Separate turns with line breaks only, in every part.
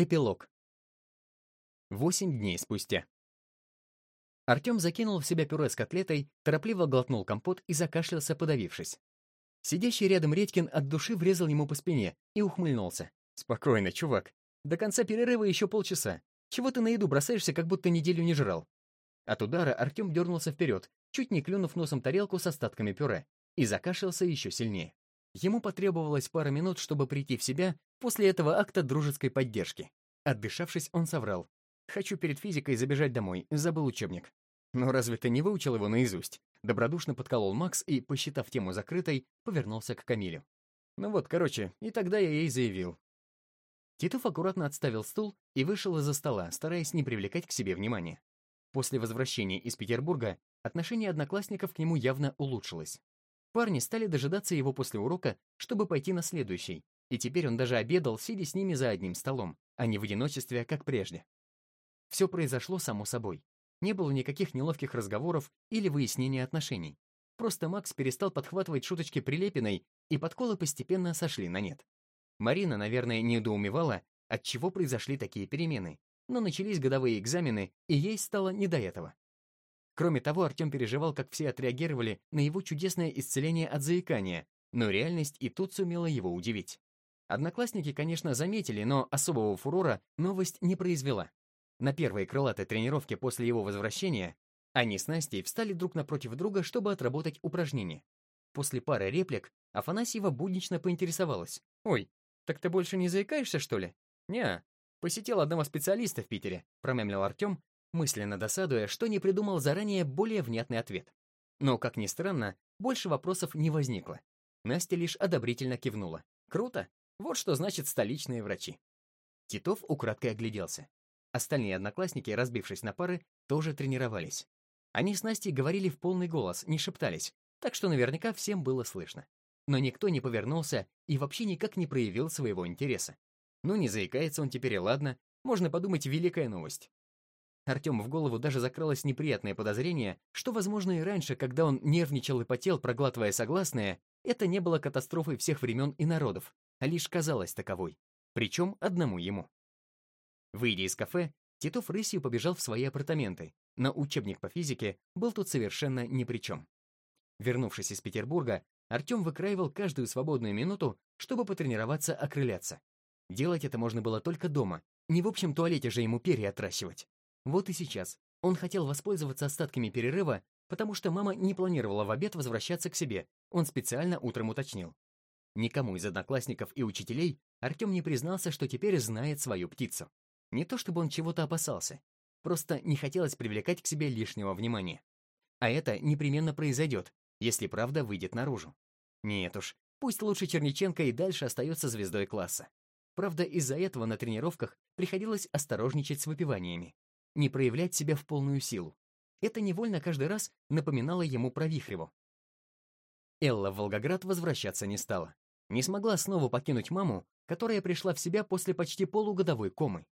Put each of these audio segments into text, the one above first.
Эпилог. Восемь дней спустя. Артем закинул в себя пюре с котлетой, торопливо глотнул компот и закашлялся, подавившись. Сидящий рядом Редькин от души врезал ему по спине и ухмыльнулся. «Спокойно, чувак. До конца перерыва еще полчаса. Чего ты на еду бросаешься, как будто неделю не жрал?» От удара Артем дернулся вперед, чуть не клюнув носом тарелку с остатками пюре, и закашлялся еще сильнее. Ему потребовалось пара минут, чтобы прийти в себя после этого акта дружеской поддержки. Отдышавшись, он соврал. «Хочу перед физикой забежать домой, забыл учебник». «Но разве ты не выучил его наизусть?» Добродушно подколол Макс и, посчитав тему закрытой, повернулся к Камилю. «Ну вот, короче, и тогда я ей заявил». Титов аккуратно отставил стул и вышел из-за стола, стараясь не привлекать к себе внимания. После возвращения из Петербурга отношение одноклассников к нему явно улучшилось. Парни стали дожидаться его после урока, чтобы пойти на следующий, и теперь он даже обедал, сидя с ними за одним столом, а не в одиночестве, как прежде. Все произошло само собой. Не было никаких неловких разговоров или выяснения отношений. Просто Макс перестал подхватывать шуточки Прилепиной, и подколы постепенно сошли на нет. Марина, наверное, недоумевала, от чего произошли такие перемены, но начались годовые экзамены, и ей стало не до этого. Кроме того, Артем переживал, как все отреагировали на его чудесное исцеление от заикания, но реальность и тут сумела его удивить. Одноклассники, конечно, заметили, но особого фурора новость не произвела. На первой крылатой тренировке после его возвращения они с Настей встали друг напротив друга, чтобы отработать упражнение. После пары реплик Афанасьева буднично поинтересовалась. «Ой, так ты больше не заикаешься, что ли?» «Не, посетил одного специалиста в Питере», промямлил Артем, мысленно досадуя, что не придумал заранее более внятный ответ. Но, как ни странно, больше вопросов не возникло. Настя лишь одобрительно кивнула. «Круто! Вот что значит столичные врачи». Титов украдкой огляделся. Остальные одноклассники, разбившись на пары, тоже тренировались. Они с Настей говорили в полный голос, не шептались, так что наверняка всем было слышно. Но никто не повернулся и вообще никак не проявил своего интереса. Ну, не заикается он теперь и ладно, можно подумать, великая новость. Артему в голову даже закралось неприятное подозрение, что, возможно, и раньше, когда он нервничал и потел, проглатывая согласные, это не было катастрофой всех времен и народов, а лишь казалось таковой. Причем одному ему. Выйдя из кафе, Титов рысью побежал в свои апартаменты, но учебник по физике был тут совершенно ни при чем. Вернувшись из Петербурга, Артем выкраивал каждую свободную минуту, чтобы потренироваться окрыляться. Делать это можно было только дома, не в общем туалете же ему перья отращивать. Вот и сейчас. Он хотел воспользоваться остатками перерыва, потому что мама не планировала в обед возвращаться к себе. Он специально утром уточнил. Никому из одноклассников и учителей Артем не признался, что теперь знает свою птицу. Не то чтобы он чего-то опасался, просто не хотелось привлекать к себе лишнего внимания. А это непременно произойдет, если правда выйдет наружу. Нет уж, пусть лучше Черниченко и дальше остается звездой класса. Правда, из-за этого на тренировках приходилось осторожничать с выпиваниями не проявлять себя в полную силу. Это невольно каждый раз напоминало ему про Вихреву. Элла в Волгоград возвращаться не стала. Не смогла снова покинуть маму, которая пришла в себя после почти полугодовой комы.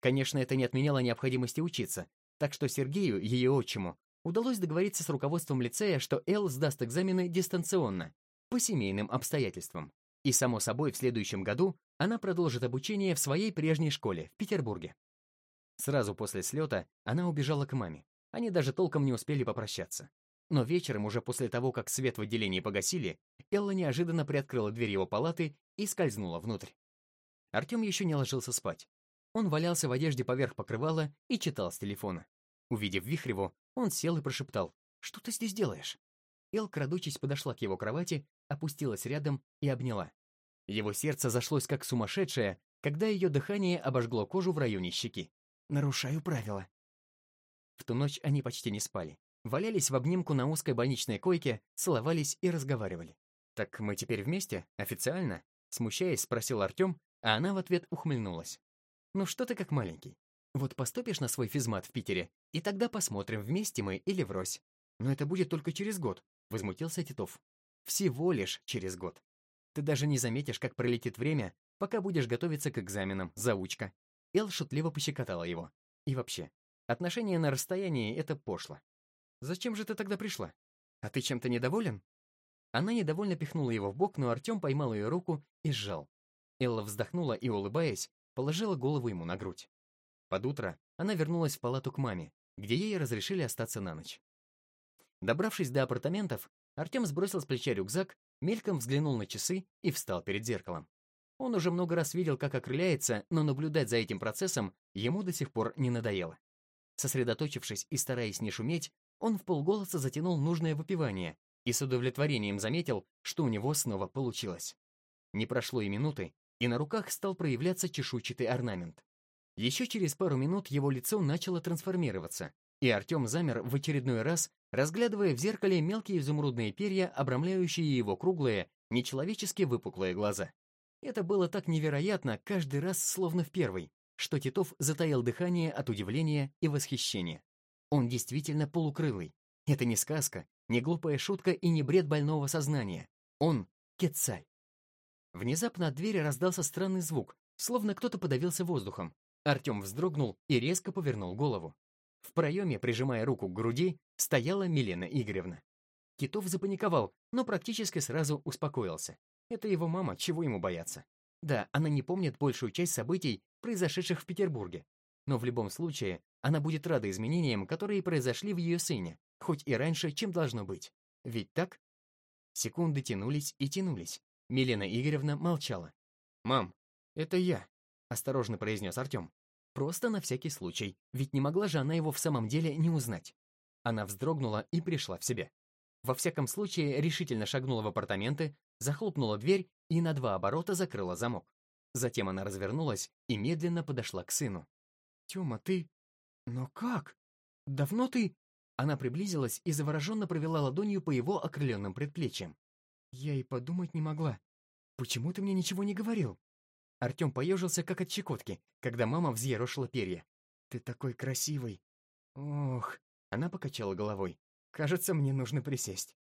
Конечно, это не отменяло необходимости учиться, так что Сергею, ее отчиму, удалось договориться с руководством лицея, что Эл сдаст экзамены дистанционно, по семейным обстоятельствам. И, само собой, в следующем году она продолжит обучение в своей прежней школе в Петербурге. Сразу после слета она убежала к маме. Они даже толком не успели попрощаться. Но вечером, уже после того, как свет в отделении погасили, Элла неожиданно приоткрыла дверь его палаты и скользнула внутрь. Артем еще не ложился спать. Он валялся в одежде поверх покрывала и читал с телефона. Увидев Вихреву, он сел и прошептал «Что ты здесь делаешь?». Эл, крадучись, подошла к его кровати, опустилась рядом и обняла. Его сердце зашлось как сумасшедшее, когда ее дыхание обожгло кожу в районе щеки. Нарушаю правила. В ту ночь они почти не спали. Валялись в обнимку на узкой больничной койке, целовались и разговаривали. «Так мы теперь вместе? Официально?» Смущаясь, спросил Артем, а она в ответ ухмыльнулась. «Ну что ты как маленький? Вот поступишь на свой физмат в Питере, и тогда посмотрим, вместе мы или врозь. Но это будет только через год», — возмутился Титов. «Всего лишь через год. Ты даже не заметишь, как пролетит время, пока будешь готовиться к экзаменам, заучка. Эл шутливо пощекотала его. И вообще, отношения на расстоянии — это пошло. Зачем же ты тогда пришла? А ты чем-то недоволен? Она недовольно пихнула его в бок, но Артем поймал ее руку и сжал. Элла вздохнула и, улыбаясь, положила голову ему на грудь. Под утро она вернулась в палату к маме, где ей разрешили остаться на ночь. Добравшись до апартаментов, Артем сбросил с плеча рюкзак, мельком взглянул на часы и встал перед зеркалом. Он уже много раз видел, как окрыляется, но наблюдать за этим процессом ему до сих пор не надоело. Сосредоточившись и стараясь не шуметь, он в полголоса затянул нужное выпивание и с удовлетворением заметил, что у него снова получилось. Не прошло и минуты, и на руках стал проявляться чешуйчатый орнамент. Еще через пару минут его лицо начало трансформироваться, и Артем замер в очередной раз, разглядывая в зеркале мелкие изумрудные перья, обрамляющие его круглые, нечеловечески выпуклые глаза. Это было так невероятно, каждый раз словно в первый, что Титов затаил дыхание от удивления и восхищения. Он действительно полукрылый. Это не сказка, не глупая шутка и не бред больного сознания. Он — Кетцаль. Внезапно от двери раздался странный звук, словно кто-то подавился воздухом. Артем вздрогнул и резко повернул голову. В проеме, прижимая руку к груди, стояла Милена Игоревна. Китов запаниковал, но практически сразу успокоился. Это его мама, чего ему бояться? Да, она не помнит большую часть событий, произошедших в Петербурге. Но в любом случае, она будет рада изменениям, которые произошли в ее сыне, хоть и раньше, чем должно быть. Ведь так? Секунды тянулись и тянулись. Милена Игоревна молчала. «Мам, это я», — осторожно произнес Артем. Просто на всякий случай, ведь не могла же она его в самом деле не узнать. Она вздрогнула и пришла в себя. Во всяком случае, решительно шагнула в апартаменты, захлопнула дверь и на два оборота закрыла замок. Затем она развернулась и медленно подошла к сыну. «Тёма, ты... Но как? Давно ты...» Она приблизилась и завороженно провела ладонью по его окрыленным предплечьям. «Я и подумать не могла. Почему ты мне ничего не говорил?» Артем поежился, как от щекотки, когда мама взъерошила перья. «Ты такой красивый!» «Ох!» Она покачала головой. «Кажется, мне нужно присесть».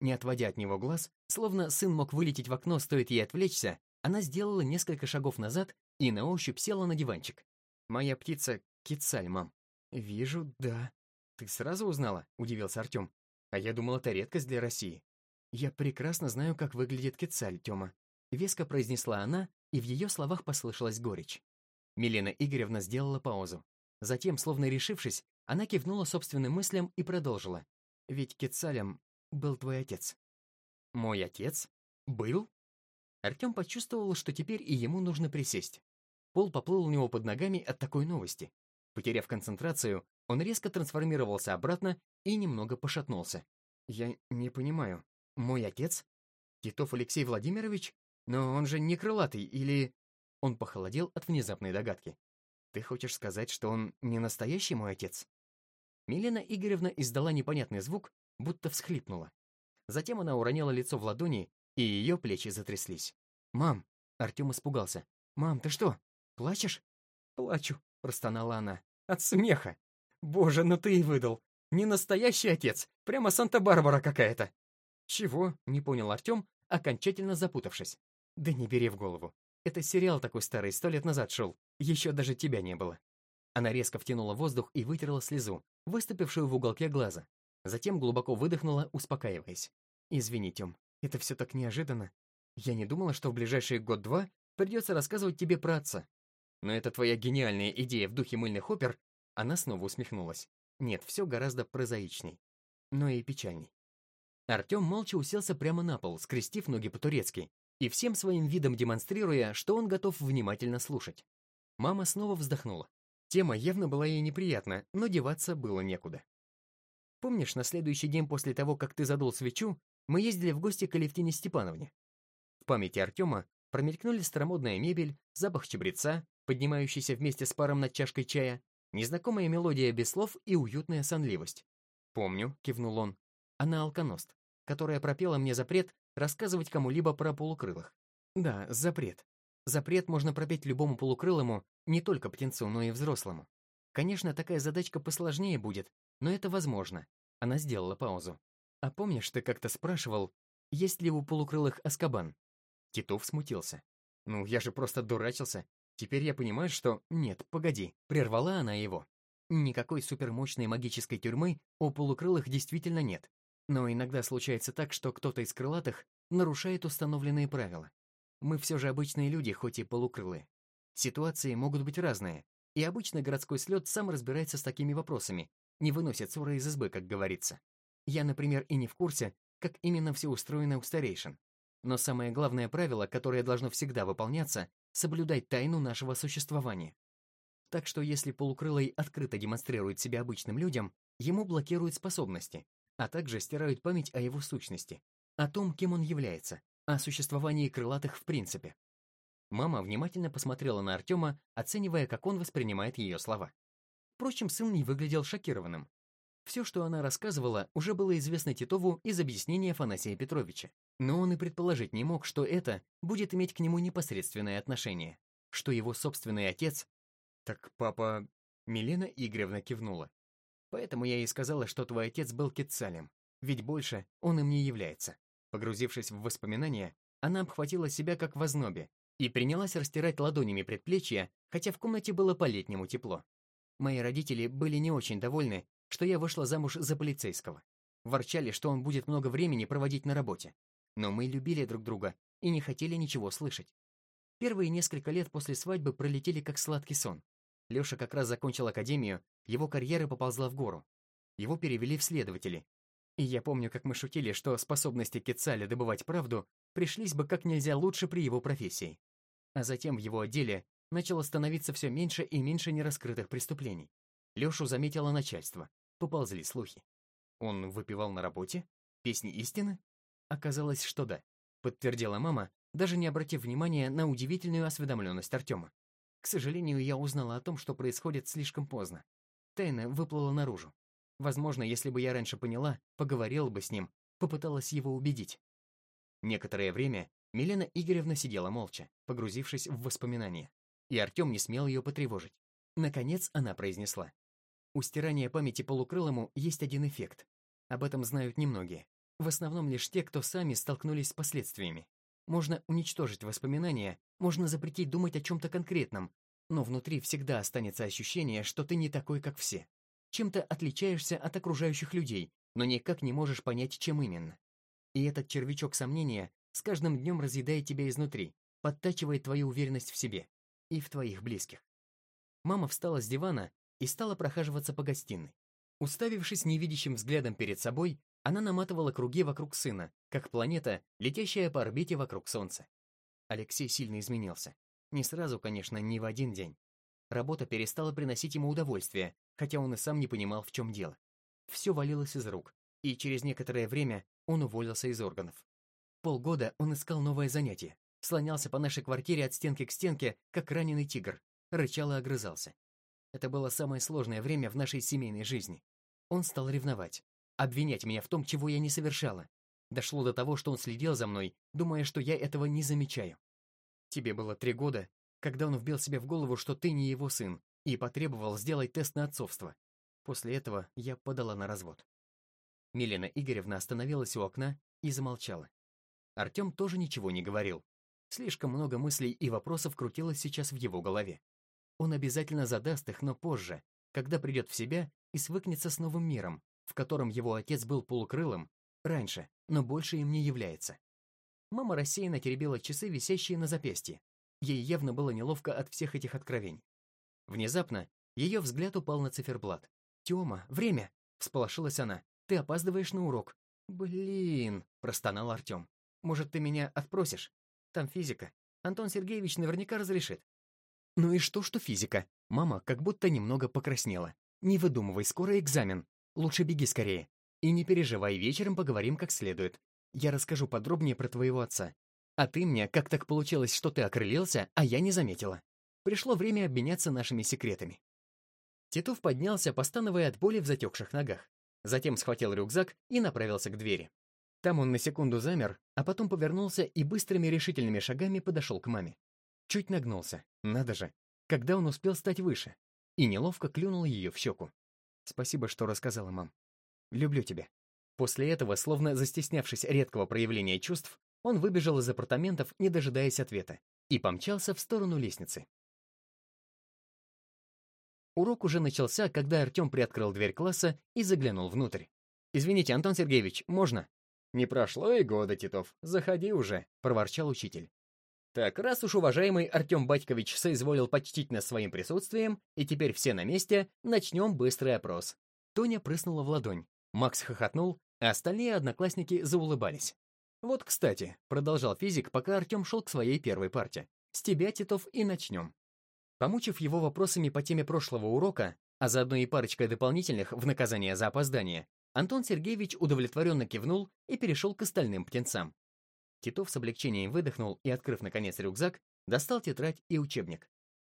Не отводя от него глаз, словно сын мог вылететь в окно, стоит ей отвлечься, она сделала несколько шагов назад и на ощупь села на диванчик. «Моя птица — кицаль, мам». «Вижу, да». «Ты сразу узнала?» — удивился Артем. «А я думал, это редкость для России». «Я прекрасно знаю, как выглядит кицаль, Тёма», — веско произнесла она, и в ее словах послышалась горечь. Милена Игоревна сделала паузу. Затем, словно решившись, она кивнула собственным мыслям и продолжила. «Ведь Кецалем был твой отец». «Мой отец? Был?» Артем почувствовал, что теперь и ему нужно присесть. Пол поплыл у него под ногами от такой новости. Потеряв концентрацию, он резко трансформировался обратно и немного пошатнулся. «Я не понимаю. Мой отец? Титов Алексей Владимирович? Но он же не крылатый, или...» Он похолодел от внезапной догадки. «Ты хочешь сказать, что он не настоящий мой отец?» Милена Игоревна издала непонятный звук, будто всхлипнула. Затем она уронила лицо в ладони, и ее плечи затряслись. «Мам!» — Артем испугался. «Мам, ты что, плачешь?» «Плачу», — простонала она. «От смеха! Боже, ну ты и выдал! Не настоящий отец! Прямо Санта-Барбара какая-то!» «Чего?» — не понял Артем, окончательно запутавшись. Да не бери в голову. Это сериал такой старый, сто лет назад шел. Еще даже тебя не было. Она резко втянула воздух и вытерла слезу, выступившую в уголке глаза. Затем глубоко выдохнула, успокаиваясь. «Извини, Тём, это все так неожиданно. Я не думала, что в ближайший год-два придется рассказывать тебе про отца. Но это твоя гениальная идея в духе мыльных опер...» Она снова усмехнулась. Нет, все гораздо прозаичней. Но и печальней. Артем молча уселся прямо на пол, скрестив ноги по-турецки, и всем своим видом демонстрируя, что он готов внимательно слушать. Мама снова вздохнула. Тема явно была ей неприятна, но деваться было некуда. Помнишь, на следующий день после того, как ты задул свечу, мы ездили в гости к Алевтине Степановне? В памяти Артема промелькнули старомодная мебель, запах чабреца, поднимающийся вместе с паром над чашкой чая, незнакомая мелодия без слов и уютная сонливость. «Помню», — кивнул он. «Она алконост, которая пропела мне запрет рассказывать кому-либо про полукрылых. Да, запрет. Запрет можно пропеть любому полукрылому, не только птенцу, но и взрослому. Конечно, такая задачка посложнее будет, но это возможно. Она сделала паузу. А помнишь, ты как-то спрашивал, есть ли у полукрылых аскабан? Титов смутился. Ну, я же просто дурачился. Теперь я понимаю, что... Нет, погоди, прервала она его. Никакой супермощной магической тюрьмы у полукрылых действительно нет. Но иногда случается так, что кто-то из крылатых нарушает установленные правила. Мы все же обычные люди, хоть и полукрылые. Ситуации могут быть разные, и обычно городской слет сам разбирается с такими вопросами, не выносит ссоры из избы, как говорится. Я, например, и не в курсе, как именно все устроено у старейшин. Но самое главное правило, которое должно всегда выполняться, соблюдать тайну нашего существования. Так что если полукрылый открыто демонстрирует себя обычным людям, ему блокируют способности, а также стирают память о его сущности, о том, кем он является, о существовании крылатых в принципе. Мама внимательно посмотрела на Артема, оценивая, как он воспринимает ее слова. Впрочем, сын не выглядел шокированным. Все, что она рассказывала, уже было известно Титову из объяснения Афанасия Петровича. Но он и предположить не мог, что это будет иметь к нему непосредственное отношение. Что его собственный отец... Так папа... Милена Игоревна кивнула. Поэтому я и сказала, что твой отец был Кетцалем. Ведь больше он им не является. Погрузившись в воспоминания, она обхватила себя как в ознобе и принялась растирать ладонями предплечья, хотя в комнате было по-летнему тепло. Мои родители были не очень довольны, что я вышла замуж за полицейского. Ворчали, что он будет много времени проводить на работе. Но мы любили друг друга и не хотели ничего слышать. Первые несколько лет после свадьбы пролетели как сладкий сон. Леша как раз закончил академию, его карьера поползла в гору. Его перевели в следователи. И я помню, как мы шутили, что способности Кецаля добывать правду пришлись бы как нельзя лучше при его профессии. А затем в его отделе начало становиться все меньше и меньше нераскрытых преступлений. Лешу заметило начальство. Поползли слухи. Он выпивал на работе? Песни истины? Оказалось, что да. Подтвердила мама, даже не обратив внимания на удивительную осведомленность Артема. К сожалению, я узнала о том, что происходит слишком поздно. Тайна выплыла наружу. Возможно, если бы я раньше поняла, поговорила бы с ним, попыталась его убедить. Некоторое время Милена Игоревна сидела молча, погрузившись в воспоминания, и Артем не смел ее потревожить. Наконец она произнесла. У стирания памяти полукрылому есть один эффект. Об этом знают немногие. В основном лишь те, кто сами столкнулись с последствиями. Можно уничтожить воспоминания, можно запретить думать о чем-то конкретном, но внутри всегда останется ощущение, что ты не такой, как все. Чем-то отличаешься от окружающих людей, но никак не можешь понять, чем именно. И этот червячок сомнения с каждым днем разъедает тебя изнутри, подтачивает твою уверенность в себе и в твоих близких. Мама встала с дивана и стала прохаживаться по гостиной. Уставившись невидящим взглядом перед собой, она наматывала круги вокруг сына, как планета, летящая по орбите вокруг Солнца. Алексей сильно изменился. Не сразу, конечно, не в один день. Работа перестала приносить ему удовольствие, хотя он и сам не понимал, в чем дело. Все валилось из рук, и через некоторое время он уволился из органов. Полгода он искал новое занятие, слонялся по нашей квартире от стенки к стенке, как раненый тигр, рычал и огрызался. Это было самое сложное время в нашей семейной жизни. Он стал ревновать, обвинять меня в том, чего я не совершала. Дошло до того, что он следил за мной, думая, что я этого не замечаю. Тебе было три года, когда он вбил себе в голову, что ты не его сын, и потребовал сделать тест на отцовство. После этого я подала на развод. Милена Игоревна остановилась у окна и замолчала. Артем тоже ничего не говорил. Слишком много мыслей и вопросов крутилось сейчас в его голове. Он обязательно задаст их, но позже, когда придет в себя и свыкнется с новым миром, в котором его отец был полукрылым, раньше, но больше им не является. Мама рассеянно теребила часы, висящие на запястье. Ей явно было неловко от всех этих откровений. Внезапно ее взгляд упал на циферблат. «Тема, время!» — всполошилась она. «Ты опаздываешь на урок». «Блин!» — простонал Артем. Может, ты меня отпросишь? Там физика. Антон Сергеевич наверняка разрешит». «Ну и что, что физика?» Мама как будто немного покраснела. «Не выдумывай, скоро экзамен. Лучше беги скорее. И не переживай, вечером поговорим как следует. Я расскажу подробнее про твоего отца. А ты мне, как так получилось, что ты окрылился, а я не заметила. Пришло время обменяться нашими секретами». Титов поднялся, постановая от боли в затекших ногах. Затем схватил рюкзак и направился к двери. Там он на секунду замер, а потом повернулся и быстрыми решительными шагами подошел к маме. Чуть нагнулся, надо же, когда он успел стать выше, и неловко клюнул ее в щеку. «Спасибо, что рассказала, мам. Люблю тебя». После этого, словно застеснявшись редкого проявления чувств, он выбежал из апартаментов, не дожидаясь ответа, и помчался в сторону лестницы. Урок уже начался, когда Артем приоткрыл дверь класса и заглянул внутрь. «Извините, Антон Сергеевич, можно?» «Не прошло и года, Титов. Заходи уже», — проворчал учитель. Так, раз уж уважаемый Артем Батькович соизволил почтить нас своим присутствием, и теперь все на месте, начнем быстрый опрос. Тоня прыснула в ладонь. Макс хохотнул, а остальные одноклассники заулыбались. «Вот, кстати», — продолжал физик, пока Артем шел к своей первой парте. «С тебя, Титов, и начнем». Помучив его вопросами по теме прошлого урока, а заодно и парочкой дополнительных в наказание за опоздание, Антон Сергеевич удовлетворенно кивнул и перешел к остальным птенцам. Титов с облегчением выдохнул и, открыв, наконец, рюкзак, достал тетрадь и учебник.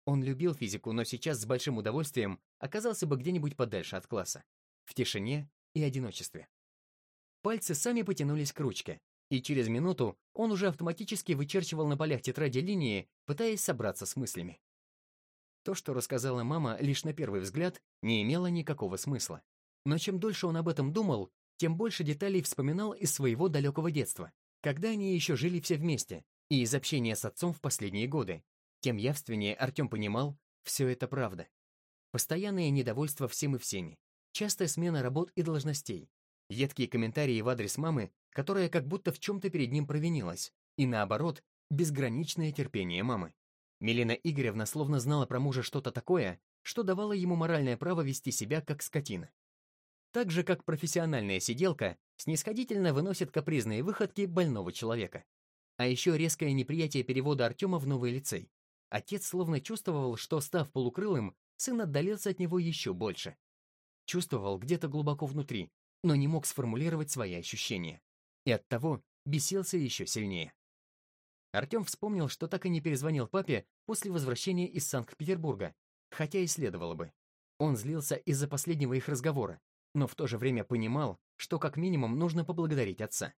Он любил физику, но сейчас с большим удовольствием оказался бы где-нибудь подальше от класса, в тишине и одиночестве. Пальцы сами потянулись к ручке, и через минуту он уже автоматически вычерчивал на полях тетради линии, пытаясь собраться с мыслями. То, что рассказала мама, лишь на первый взгляд, не имело никакого смысла. Но чем дольше он об этом думал, тем больше деталей вспоминал из своего далекого детства, когда они еще жили все вместе, и из общения с отцом в последние годы. Тем явственнее Артем понимал, все это правда. Постоянное недовольство всем и всеми, частая смена работ и должностей, едкие комментарии в адрес мамы, которая как будто в чем-то перед ним провинилась, и наоборот, безграничное терпение мамы. Милена Игоревна словно знала про мужа что-то такое, что давало ему моральное право вести себя как скотина. Так же, как профессиональная сиделка снисходительно выносит капризные выходки больного человека. А еще резкое неприятие перевода Артема в новый лицей. Отец словно чувствовал, что, став полукрылым, сын отдалился от него еще больше. Чувствовал где-то глубоко внутри, но не мог сформулировать свои ощущения. И оттого бесился еще сильнее. Артем вспомнил, что так и не перезвонил папе после возвращения из Санкт-Петербурга, хотя и следовало бы. Он злился из-за последнего их разговора, но в то же время понимал, что как минимум нужно поблагодарить отца.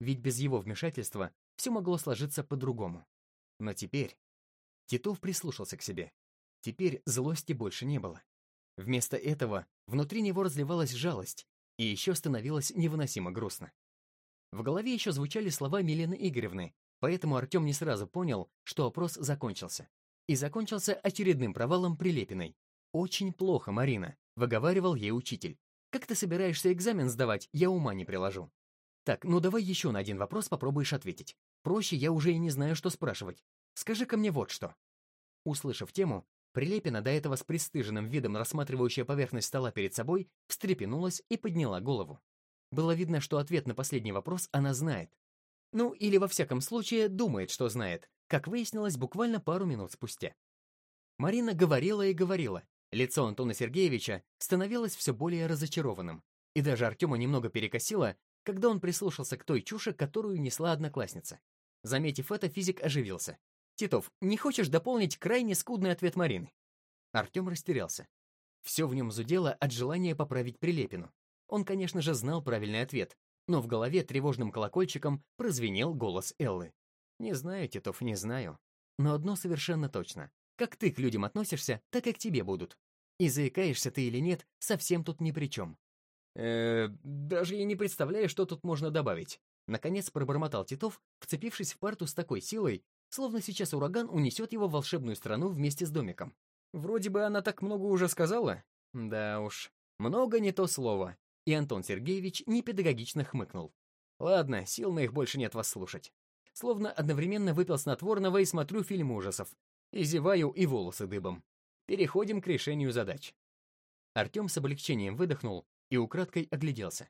Ведь без его вмешательства все могло сложиться по-другому. Но теперь... Титов прислушался к себе. Теперь злости больше не было. Вместо этого внутри него разливалась жалость, и еще становилось невыносимо грустно. В голове еще звучали слова Милены Игоревны, поэтому Артем не сразу понял, что опрос закончился. И закончился очередным провалом Прилепиной. «Очень плохо, Марина», — выговаривал ей учитель. Как ты собираешься экзамен сдавать, я ума не приложу. Так, ну давай еще на один вопрос попробуешь ответить. Проще я уже и не знаю, что спрашивать. Скажи-ка мне вот что. Услышав тему, Прилепина, до этого с пристыженным видом рассматривающая поверхность стола перед собой, встрепенулась и подняла голову. Было видно, что ответ на последний вопрос она знает. Ну, или во всяком случае думает, что знает, как выяснилось буквально пару минут спустя. Марина говорила и говорила, Лицо Антона Сергеевича становилось все более разочарованным, и даже Артема немного перекосило, когда он прислушался к той чуши, которую несла одноклассница. Заметив это, физик оживился. «Титов, не хочешь дополнить крайне скудный ответ Марины?» Артем растерялся. Все в нем зудело от желания поправить Прилепину. Он, конечно же, знал правильный ответ, но в голове тревожным колокольчиком прозвенел голос Эллы. «Не знаю, Титов, не знаю. Но одно совершенно точно. Как ты к людям относишься, так и к тебе будут. И заикаешься ты или нет, совсем тут ни при чем. э даже я не представляю, что тут можно добавить. Наконец пробормотал Титов, вцепившись в парту с такой силой, словно сейчас ураган унесет его в волшебную страну вместе с домиком. Вроде бы она так много уже сказала. Да уж, много не то слово. И Антон Сергеевич непедагогично хмыкнул. Ладно, сил моих больше нет вас слушать. Словно одновременно выпил снотворного и смотрю фильм ужасов, и зеваю, и волосы дыбом. Переходим к решению задач. Артем с облегчением выдохнул и украдкой огляделся.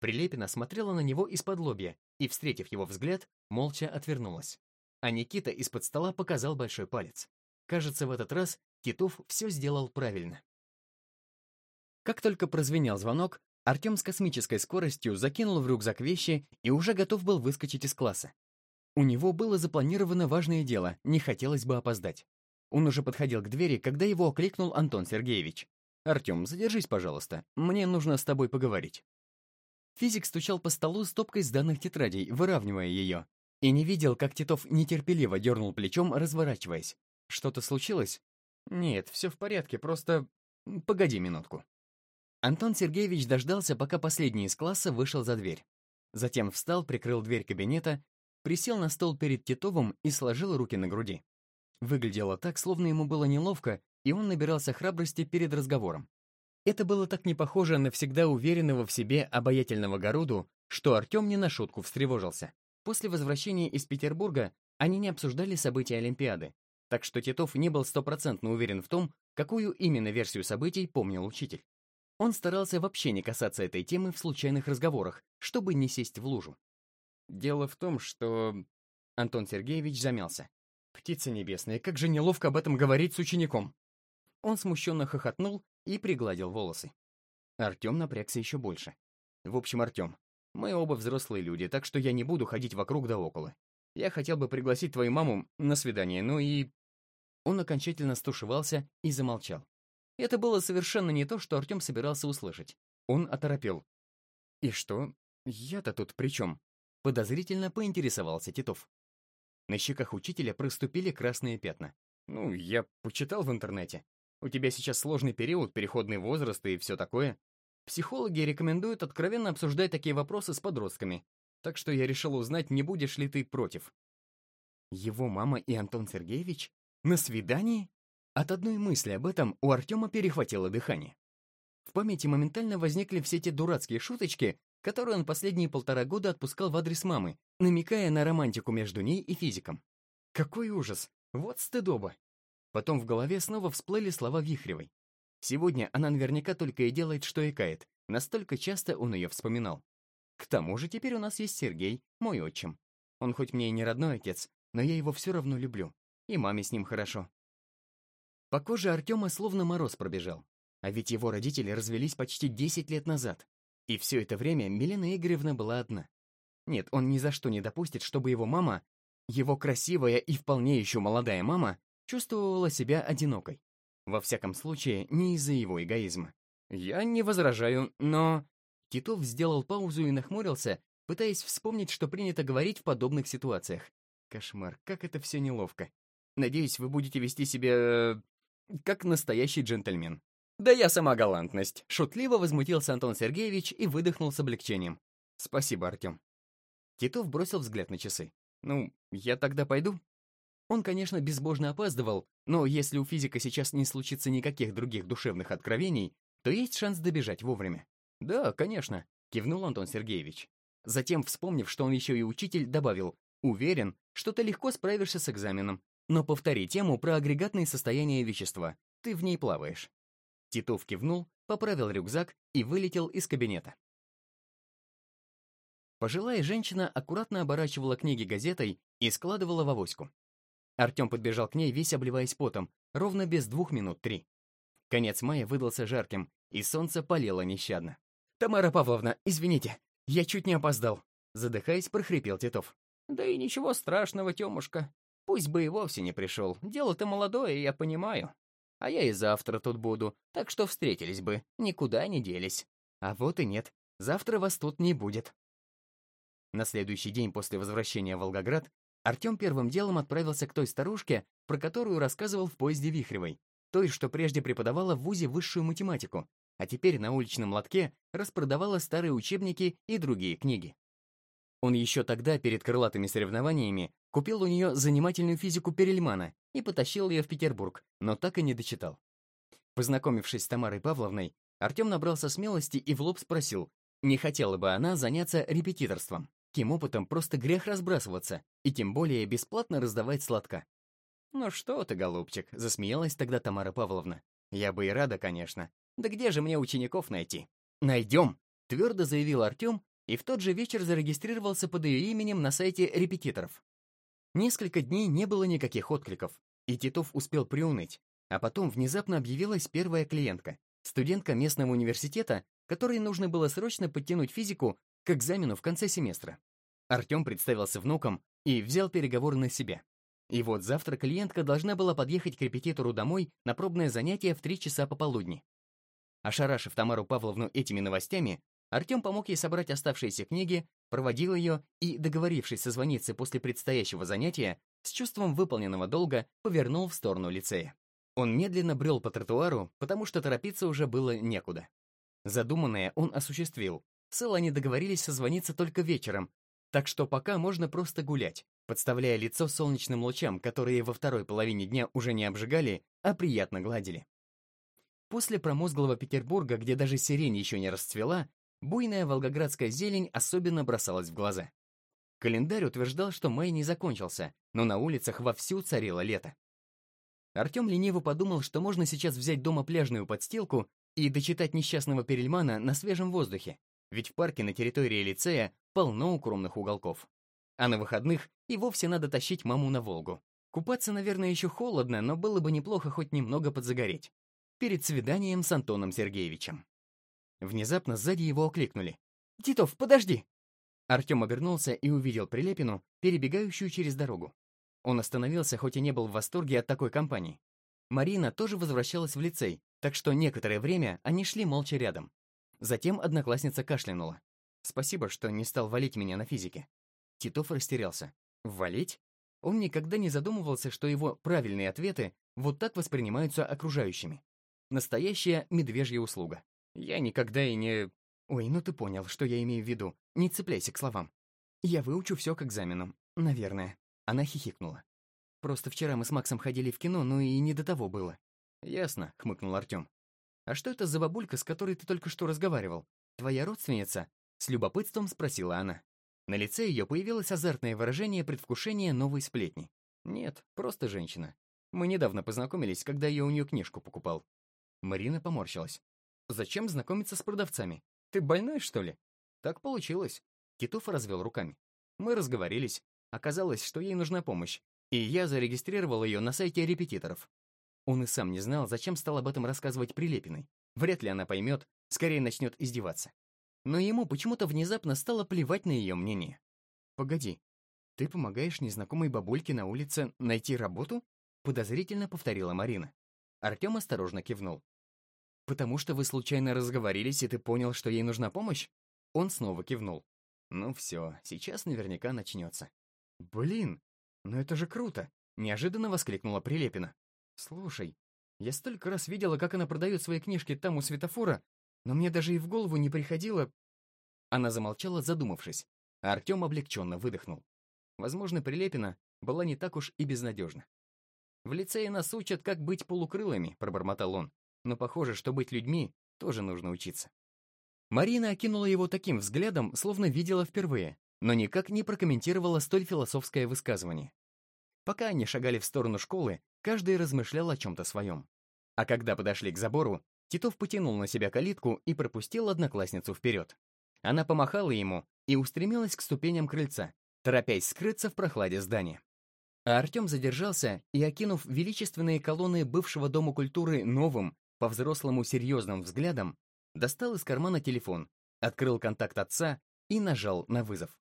Прилепина смотрела на него из-под лобья и, встретив его взгляд, молча отвернулась. А Никита из-под стола показал большой палец. Кажется, в этот раз Титов все сделал правильно. Как только прозвенел звонок, Артем с космической скоростью закинул в рюкзак вещи и уже готов был выскочить из класса. У него было запланировано важное дело, не хотелось бы опоздать. Он уже подходил к двери, когда его окликнул Антон Сергеевич. «Артем, задержись, пожалуйста. Мне нужно с тобой поговорить». Физик стучал по столу стопкой сданных тетрадей, выравнивая ее, и не видел, как Титов нетерпеливо дернул плечом, разворачиваясь. «Что-то случилось?» «Нет, все в порядке, просто... Погоди минутку». Антон Сергеевич дождался, пока последний из класса вышел за дверь. Затем встал, прикрыл дверь кабинета присел на стол перед Титовым и сложил руки на груди. Выглядело так, словно ему было неловко, и он набирался храбрости перед разговором. Это было так не похоже на всегда уверенного в себе обаятельного Горуду, что Артем не на шутку встревожился. После возвращения из Петербурга Они не обсуждали события Олимпиады, так что Титов не был стопроцентно уверен в том, какую именно версию событий помнил учитель. Он старался вообще не касаться этой темы в случайных разговорах, чтобы не сесть в лужу. Дело в том, что... Антон Сергеевич замялся. Птица небесная, как же неловко об этом говорить с учеником. Он смущенно хохотнул и пригладил волосы. Артем напрягся еще больше. В общем, Артем, мы оба взрослые люди, так что я не буду ходить вокруг да около. Я хотел бы пригласить твою маму на свидание, ну и... Он окончательно стушевался и замолчал. Это было совершенно не то, что Артем собирался услышать. Он оторопел. «И что? Я-то тут при чем?» Подозрительно поинтересовался Титов. На щеках учителя проступили красные пятна. «Ну, я почитал в интернете. У тебя сейчас сложный период, переходный возраст и все такое. Психологи рекомендуют откровенно обсуждать такие вопросы с подростками. Так что я решил узнать, не будешь ли ты против». Его мама и Антон Сергеевич? На свидании? От одной мысли об этом у Артема перехватило дыхание. В памяти моментально возникли все те дурацкие шуточки, которые он последние полтора года отпускал в адрес мамы, намекая на романтику между ней и физиком. Какой ужас! Вот стыдоба! Потом в голове снова всплыли слова Вихревой. Сегодня она наверняка только и делает, что икает. Настолько часто он ее вспоминал. К тому же теперь у нас есть Сергей, мой отчим. Он хоть мне и не родной отец, но я его все равно люблю. И маме с ним хорошо. По коже Артема словно мороз пробежал. А ведь его родители развелись почти 10 лет назад. И все это время Милена Игоревна была одна. Нет, он ни за что не допустит, чтобы его мама, его красивая и вполне еще молодая мама, чувствовала себя одинокой. Во всяком случае, не из-за его эгоизма. Я не возражаю, но... Титов сделал паузу и нахмурился, пытаясь вспомнить, что принято говорить в подобных ситуациях. Кошмар, как это все неловко. Надеюсь, вы будете вести себя... Э, как настоящий джентльмен. Да я сама галантность. Шутливо возмутился Антон Сергеевич и выдохнул с облегчением. Спасибо, Артем. Титов бросил взгляд на часы. Ну, я тогда пойду? Он, конечно, безбожно опаздывал, но если у физика сейчас не случится никаких других душевных откровений, то есть шанс добежать вовремя. «Да, конечно», — кивнул Антон Сергеевич. Затем, вспомнив, что он еще и учитель, добавил, «Уверен, что ты легко справишься с экзаменом, но повтори тему про агрегатные состояния вещества. Ты в ней плаваешь». Титов кивнул, поправил рюкзак и вылетел из кабинета. Пожилая женщина аккуратно оборачивала книги газетой и складывала в авоську. Артем подбежал к ней, весь обливаясь потом, ровно без двух минут три. Конец мая выдался жарким, и солнце палило нещадно. «Тамара Павловна, извините, я чуть не опоздал», задыхаясь, прохрипел Титов. «Да и ничего страшного, Тёмушка. Пусть бы и вовсе не пришел. Дело-то молодое, я понимаю. А я и завтра тут буду, так что встретились бы, никуда не делись. А вот и нет, завтра вас тут не будет». На следующий день после возвращения в Волгоград Артем первым делом отправился к той старушке, про которую рассказывал в поезде Вихревой, той, что прежде преподавала в ВУЗе высшую математику, а теперь на уличном лотке распродавала старые учебники и другие книги. Он еще тогда, перед крылатыми соревнованиями, купил у нее занимательную физику Перельмана и потащил ее в Петербург, но так и не дочитал. Познакомившись с Тамарой Павловной, Артем набрался смелости и в лоб спросил, не хотела бы она заняться репетиторством. Таким опытом просто грех разбрасываться, и тем более бесплатно раздавать сладка. «Ну что ты, голубчик», — засмеялась тогда Тамара Павловна. «Я бы и рада, конечно. Да где же мне учеников найти?» «Найдем», — твердо заявил Артем, и в тот же вечер зарегистрировался под ее именем на сайте репетиторов. Несколько дней не было никаких откликов, и Титов успел приуныть, а потом внезапно объявилась первая клиентка, студентка местного университета, которой нужно было срочно подтянуть физику к экзамену в конце семестра. Артем представился внуком и взял переговоры на себя. И вот завтра клиентка должна была подъехать к репетитору домой на пробное занятие в 3 часа пополудни. Ошарашив Тамару Павловну этими новостями, Артем помог ей собрать оставшиеся книги, проводил ее и, договорившись созвониться после предстоящего занятия, с чувством выполненного долга повернул в сторону лицея. Он медленно брел по тротуару, потому что торопиться уже было некуда. Задуманное он осуществил, с они договорились созвониться только вечером, так что пока можно просто гулять, подставляя лицо солнечным лучам, которые во второй половине дня уже не обжигали, а приятно гладили. После промозглого Петербурга, где даже сирень еще не расцвела, буйная волгоградская зелень особенно бросалась в глаза. Календарь утверждал, что май не закончился, но на улицах вовсю царило лето. Артем лениво подумал, что можно сейчас взять дома пляжную подстилку и дочитать несчастного Перельмана на свежем воздухе, ведь в парке на территории лицея полно укромных уголков. А на выходных и вовсе надо тащить маму на Волгу. Купаться, наверное, еще холодно, но было бы неплохо хоть немного подзагореть. Перед свиданием с Антоном Сергеевичем. Внезапно сзади его окликнули. «Титов, подожди!» Артем обернулся и увидел Прилепину, перебегающую через дорогу. Он остановился, хоть и не был в восторге от такой компании. Марина тоже возвращалась в лицей, так что некоторое время они шли молча рядом. Затем одноклассница кашлянула. «Спасибо, что не стал валить меня на физике». Титов растерялся. «Валить?» Он никогда не задумывался, что его правильные ответы вот так воспринимаются окружающими. Настоящая медвежья услуга. Я никогда и не... Ой, ну ты понял, что я имею в виду. Не цепляйся к словам. Я выучу все к экзаменам. Наверное. Она хихикнула. Просто вчера мы с Максом ходили в кино, но и не до того было. Ясно, хмыкнул Артем. А что это за бабулька, с которой ты только что разговаривал? Твоя родственница? С любопытством спросила она. На лице ее появилось азартное выражение предвкушения новой сплетни. Нет, просто женщина. Мы недавно познакомились, когда я у нее книжку покупал. Марина поморщилась. Зачем знакомиться с продавцами? Ты больная, что ли? Так получилось. Китов развел руками. Мы разговорились. Оказалось, что ей нужна помощь, и я зарегистрировал ее на сайте репетиторов. Он и сам не знал, зачем стал об этом рассказывать Прилепиной. Вряд ли она поймет, скорее начнет издеваться. Но ему почему-то внезапно стало плевать на ее мнение. «Погоди, ты помогаешь незнакомой бабульке на улице найти работу?» подозрительно повторила Марина. Артем осторожно кивнул. «Потому что вы случайно разговорились, и ты понял, что ей нужна помощь?» Он снова кивнул. «Ну все, сейчас наверняка начнется». «Блин, ну это же круто!» — неожиданно воскликнула Прилепина. «Слушай, я столько раз видела, как она продает свои книжки там у светофора, но мне даже и в голову не приходило...» Она замолчала, задумавшись, а Артем облегченно выдохнул. Возможно, Прилепина была не так уж и безнадежна. «В лицее нас учат, как быть полукрылыми», — пробормотал он но похоже, что быть людьми тоже нужно учиться. Марина окинула его таким взглядом, словно видела впервые, но никак не прокомментировала столь философское высказывание. Пока они шагали в сторону школы, каждый размышлял о чем-то своем. А когда подошли к забору, Титов потянул на себя калитку и пропустил одноклассницу вперед. Она помахала ему и устремилась к ступеням крыльца, торопясь скрыться в прохладе здания. А Артем задержался и, окинув величественные колонны бывшего Дома культуры новым, по-взрослому серьезным взглядом, достал из кармана телефон, открыл контакт отца и нажал на вызов.